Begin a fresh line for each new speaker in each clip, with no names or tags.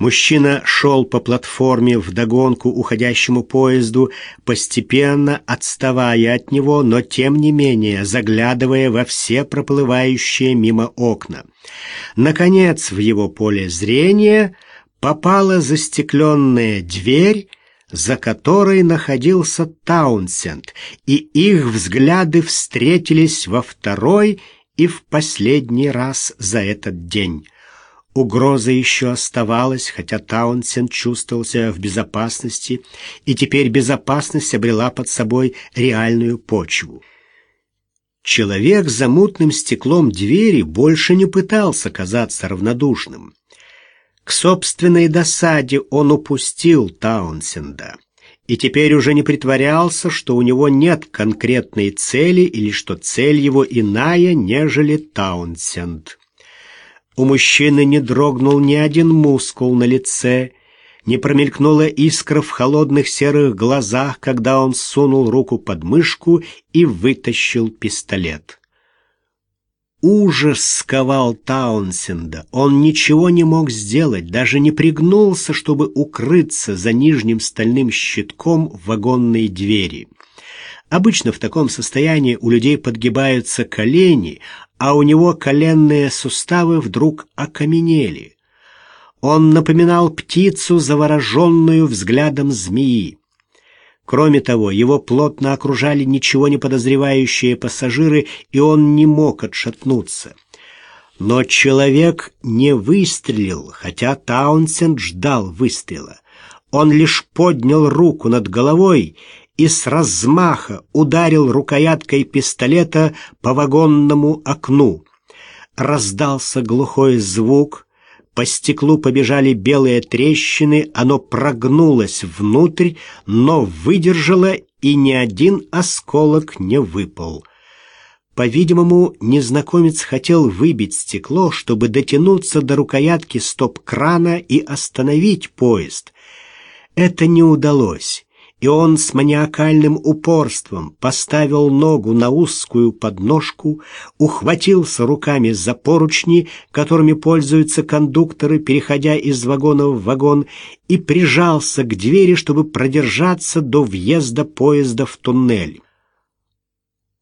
Мужчина шел по платформе вдогонку уходящему поезду, постепенно отставая от него, но тем не менее заглядывая во все проплывающие мимо окна. Наконец в его поле зрения попала застекленная дверь, за которой находился Таунсенд, и их взгляды встретились во второй и в последний раз за этот день. Угроза еще оставалась, хотя Таунсенд чувствовал себя в безопасности, и теперь безопасность обрела под собой реальную почву. Человек за мутным стеклом двери больше не пытался казаться равнодушным. К собственной досаде он упустил Таунсенда и теперь уже не притворялся, что у него нет конкретной цели или что цель его иная, нежели Таунсенд. У мужчины не дрогнул ни один мускул на лице, не промелькнула искра в холодных серых глазах, когда он сунул руку под мышку и вытащил пистолет. Ужас сковал Таунсенда. Он ничего не мог сделать, даже не пригнулся, чтобы укрыться за нижним стальным щитком вагонной двери. Обычно в таком состоянии у людей подгибаются колени, а у него коленные суставы вдруг окаменели. Он напоминал птицу, завороженную взглядом змеи. Кроме того, его плотно окружали ничего не подозревающие пассажиры, и он не мог отшатнуться. Но человек не выстрелил, хотя Таунсенд ждал выстрела. Он лишь поднял руку над головой и с размаха ударил рукояткой пистолета по вагонному окну. Раздался глухой звук, по стеклу побежали белые трещины, оно прогнулось внутрь, но выдержало, и ни один осколок не выпал. По-видимому, незнакомец хотел выбить стекло, чтобы дотянуться до рукоятки стоп-крана и остановить поезд. Это не удалось и он с маниакальным упорством поставил ногу на узкую подножку, ухватился руками за поручни, которыми пользуются кондукторы, переходя из вагона в вагон, и прижался к двери, чтобы продержаться до въезда поезда в туннель.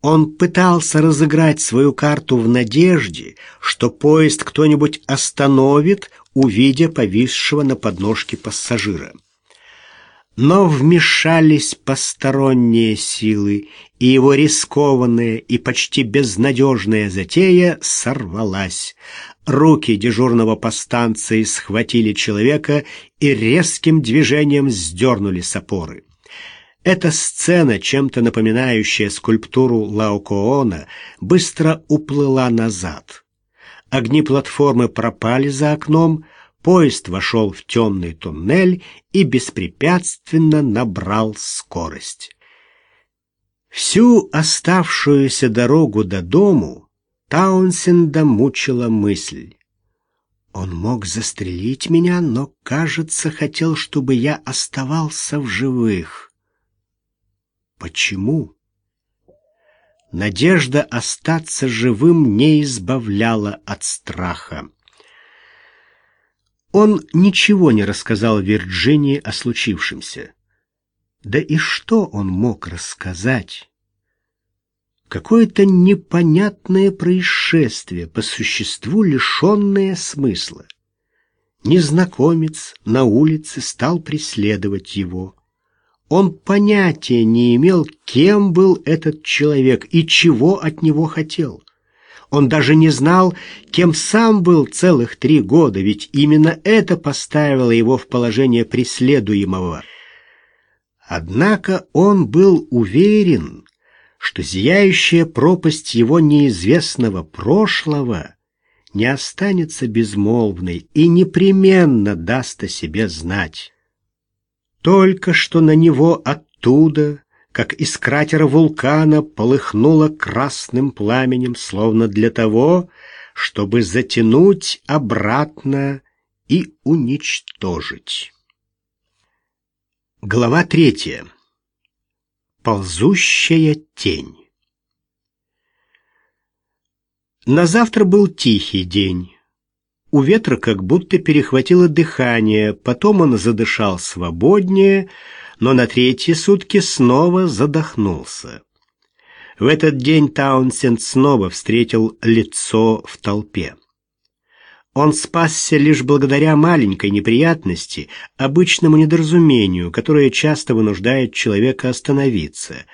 Он пытался разыграть свою карту в надежде, что поезд кто-нибудь остановит, увидя повисшего на подножке пассажира. Но вмешались посторонние силы, и его рискованная и почти безнадежная затея сорвалась. Руки дежурного по станции схватили человека и резким движением сдернули с опоры. Эта сцена, чем-то напоминающая скульптуру Лаокоона, быстро уплыла назад. Огни платформы пропали за окном, Поезд вошел в темный туннель и беспрепятственно набрал скорость. Всю оставшуюся дорогу до дому Таунсенда мучила мысль. Он мог застрелить меня, но, кажется, хотел, чтобы я оставался в живых. Почему? Надежда остаться живым не избавляла от страха. Он ничего не рассказал Вирджинии о случившемся. Да и что он мог рассказать? Какое-то непонятное происшествие, по существу лишенное смысла. Незнакомец на улице стал преследовать его. Он понятия не имел, кем был этот человек и чего от него хотел. Он даже не знал, кем сам был целых три года, ведь именно это поставило его в положение преследуемого. Однако он был уверен, что зияющая пропасть его неизвестного прошлого не останется безмолвной и непременно даст о себе знать. Только что на него оттуда как из кратера вулкана полыхнуло красным пламенем, словно для того, чтобы затянуть обратно и уничтожить. Глава третья. Ползущая тень. На завтра был тихий день. У ветра как будто перехватило дыхание, потом он задышал свободнее, но на третьи сутки снова задохнулся. В этот день Таунсенд снова встретил лицо в толпе. Он спасся лишь благодаря маленькой неприятности, обычному недоразумению, которое часто вынуждает человека остановиться.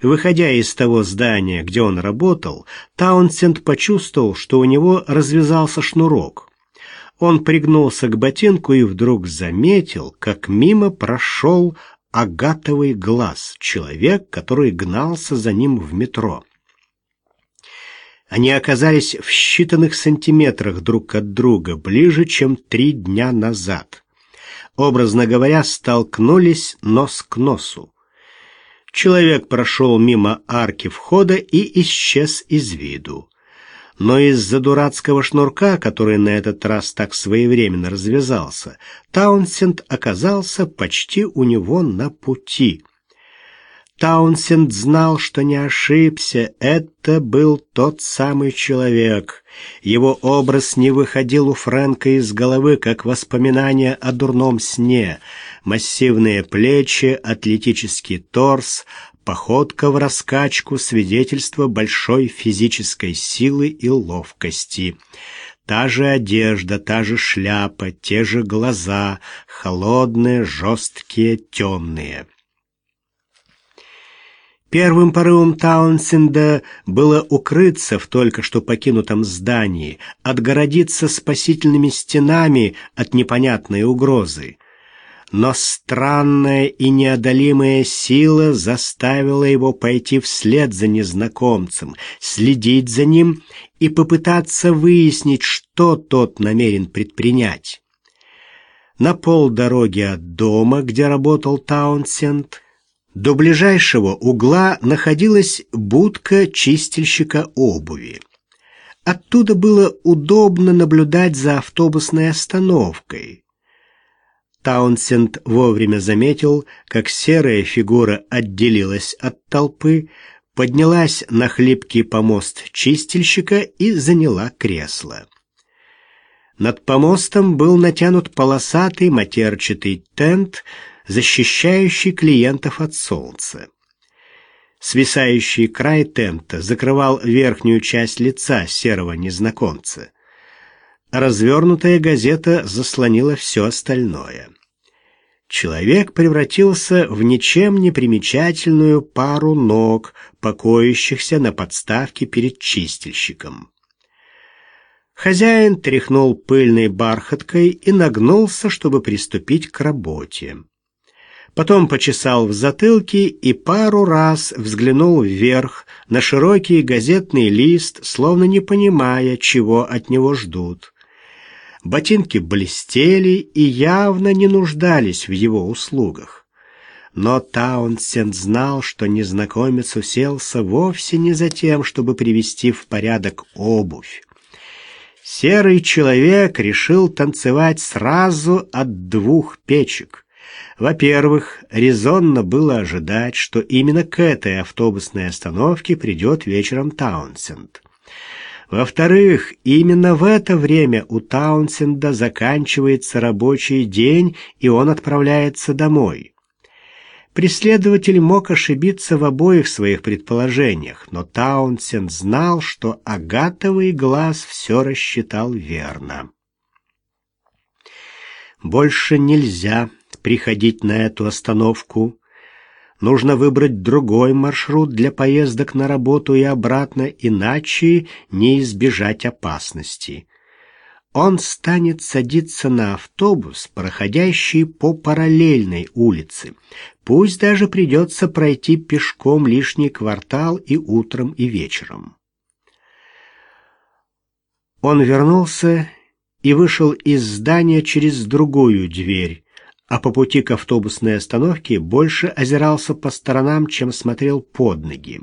Выходя из того здания, где он работал, Таунсенд почувствовал, что у него развязался шнурок. Он пригнулся к ботинку и вдруг заметил, как мимо прошел агатовый глаз, человек, который гнался за ним в метро. Они оказались в считанных сантиметрах друг от друга, ближе, чем три дня назад. Образно говоря, столкнулись нос к носу. Человек прошел мимо арки входа и исчез из виду. Но из-за дурацкого шнурка, который на этот раз так своевременно развязался, Таунсенд оказался почти у него на пути. Таунсенд знал, что не ошибся, это был тот самый человек. Его образ не выходил у Фрэнка из головы, как воспоминание о дурном сне. Массивные плечи, атлетический торс, походка в раскачку, свидетельство большой физической силы и ловкости. Та же одежда, та же шляпа, те же глаза, холодные, жесткие, темные. Первым порывом Таунсенда было укрыться в только что покинутом здании, отгородиться спасительными стенами от непонятной угрозы. Но странная и неодолимая сила заставила его пойти вслед за незнакомцем, следить за ним и попытаться выяснить, что тот намерен предпринять. На полдороги от дома, где работал Таунсенд, до ближайшего угла находилась будка чистильщика обуви. Оттуда было удобно наблюдать за автобусной остановкой. Таунсенд вовремя заметил, как серая фигура отделилась от толпы, поднялась на хлипкий помост чистильщика и заняла кресло. Над помостом был натянут полосатый матерчатый тент защищающий клиентов от солнца. Свисающий край тента закрывал верхнюю часть лица серого незнакомца. Развернутая газета заслонила все остальное. Человек превратился в ничем не примечательную пару ног, покоящихся на подставке перед чистильщиком. Хозяин тряхнул пыльной бархаткой и нагнулся, чтобы приступить к работе потом почесал в затылке и пару раз взглянул вверх на широкий газетный лист, словно не понимая, чего от него ждут. Ботинки блестели и явно не нуждались в его услугах. Но Таунсенд знал, что незнакомец уселся вовсе не за тем, чтобы привести в порядок обувь. Серый человек решил танцевать сразу от двух печек. Во-первых, резонно было ожидать, что именно к этой автобусной остановке придет вечером Таунсенд. Во-вторых, именно в это время у Таунсенда заканчивается рабочий день, и он отправляется домой. Преследователь мог ошибиться в обоих своих предположениях, но Таунсенд знал, что агатовый глаз все рассчитал верно. Больше нельзя приходить на эту остановку. Нужно выбрать другой маршрут для поездок на работу и обратно, иначе не избежать опасности. Он станет садиться на автобус, проходящий по параллельной улице. Пусть даже придется пройти пешком лишний квартал и утром, и вечером. Он вернулся и вышел из здания через другую дверь, а по пути к автобусной остановке больше озирался по сторонам, чем смотрел под ноги.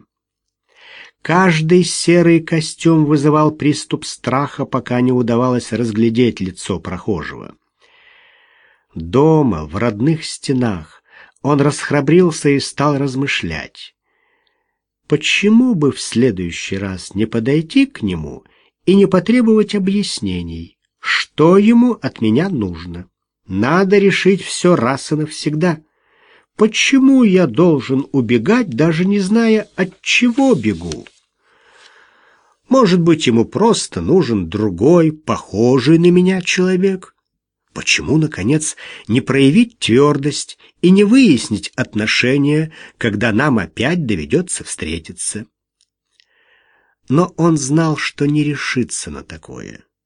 Каждый серый костюм вызывал приступ страха, пока не удавалось разглядеть лицо прохожего. Дома, в родных стенах, он расхрабрился и стал размышлять. Почему бы в следующий раз не подойти к нему и не потребовать объяснений? что ему от меня нужно. Надо решить все раз и навсегда. Почему я должен убегать, даже не зная, от чего бегу? Может быть, ему просто нужен другой, похожий на меня человек? Почему, наконец, не проявить твердость и не выяснить отношения, когда нам опять доведется встретиться? Но он знал, что не решится на такое.